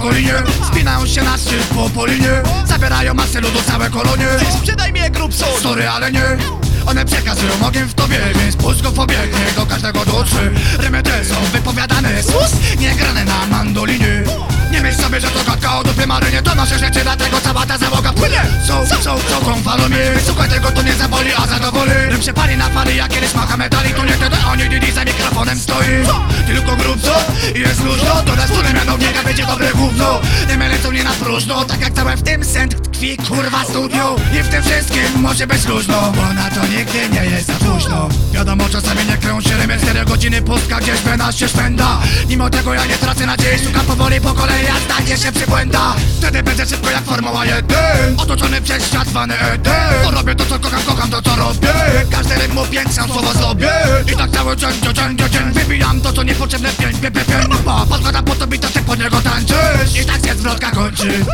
kolinie. Spinają się na szczyt po polinie. Zabierają masę ludu całe kolonie. Sprzedaj mnie grubson Sorry, ale nie. One przekazują ogień w tobie, więc puść go pobiegnie do każdego dotrze. Rymy te są wypowiadane, sus, nie grane na mandolinie. Nie myśl sobie, że to gadka o dupie marynie. To nasze rzeczy, dlatego cała ta załoga płynie. Są, są, są, tą falą mnie. Słuchaj tego, to nie zaboli, a zadowoli. Rym się pali na fali, jak kiedyś macha metali. To nie wtedy oni, Didi za mikrofonem stoi. Tylko grób co? Jest luźno To gówno mylę to nie na próżno Tak jak całe w tym sent tkwi kurwa studio. I w tym wszystkim może być luźno Bo na to nigdy nie jest za późno. Wiadomo czasami nie się rymy 4 godziny pustka gdzieś się szpęda Mimo tego ja nie tracę nadziei Szukam powoli po kolei a zdanie się przybłęda. Wtedy będzie szybko jak Formuła 1 Otoczony przez świat zwany Eden. Bo robię to co kocham, kocham to co robię Rytm upiększam słowo sobie I tak cały dzień, dzień, dzień, dzień, Wybijam to co niepotrzebne pięć, pięć, pięć, podkładam po to bita, ty pod niego tańczysz? I tak się zwrotka kończy